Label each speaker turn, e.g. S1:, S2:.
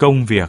S1: công việc.